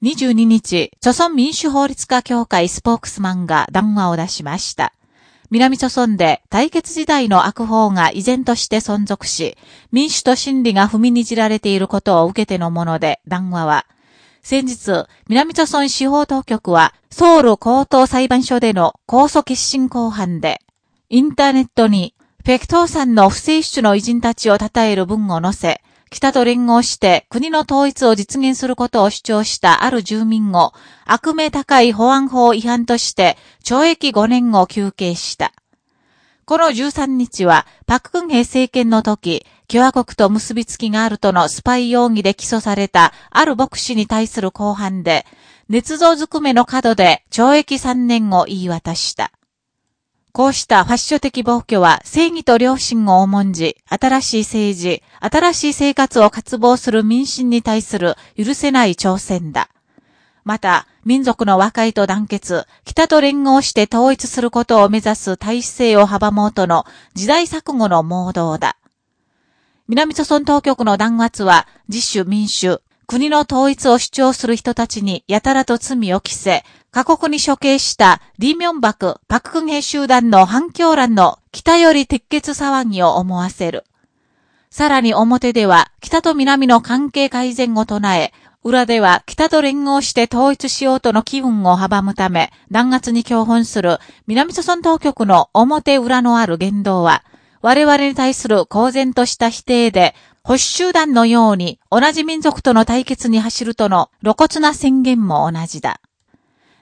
22日、朝鮮民主法律家協会スポークスマンが談話を出しました。南朝鮮で対決時代の悪法が依然として存続し、民主と真理が踏みにじられていることを受けてのもので、談話は、先日、南朝鮮司法当局は、ソウル高等裁判所での控訴決心公判で、インターネットに、ペクトーさんの不正出の偉人たちを称える文を載せ、北と連合して国の統一を実現することを主張したある住民を悪名高い保安法違反として懲役5年を求刑した。この13日は、パククンヘ政権の時、共和国と結びつきがあるとのスパイ容疑で起訴されたある牧師に対する公判で、捏造ずくめの角で懲役3年を言い渡した。こうしたファッション的暴挙は正義と良心を重んじ、新しい政治、新しい生活を渇望する民心に対する許せない挑戦だ。また、民族の和解と団結、北と連合して統一することを目指す体制を阻もうとの時代錯誤の盲導だ。南朝村当局の弾圧は、自主民主、国の統一を主張する人たちにやたらと罪を着せ、過酷に処刑したリーミョンバク、パククンヘ集団の反響欄の北より鉄血騒ぎを思わせる。さらに表では北と南の関係改善を唱え、裏では北と連合して統一しようとの機運を阻むため、弾圧に共本する南朝村当局の表裏のある言動は、我々に対する公然とした否定で、保守集団のように同じ民族との対決に走るとの露骨な宣言も同じだ。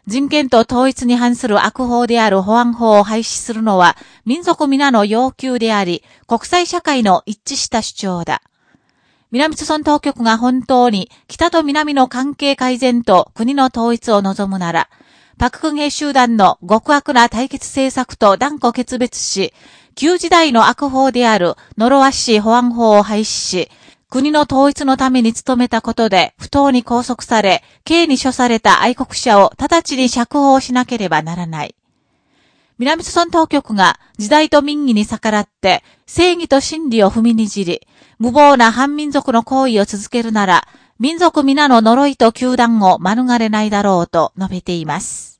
人権と統一に反する悪法である保安法を廃止するのは民族皆の要求であり、国際社会の一致した主張だ。南朝村当局が本当に北と南の関係改善と国の統一を望むなら、パククンヘ集団の極悪な対決政策と断固決別し、旧時代の悪法である呪わしい保安法を廃止し、国の統一のために努めたことで不当に拘束され、刑に処された愛国者を直ちに釈放しなければならない。南朝村当局が時代と民意に逆らって正義と真理を踏みにじり、無謀な反民族の行為を続けるなら、民族皆の呪いと球団を免れないだろうと述べています。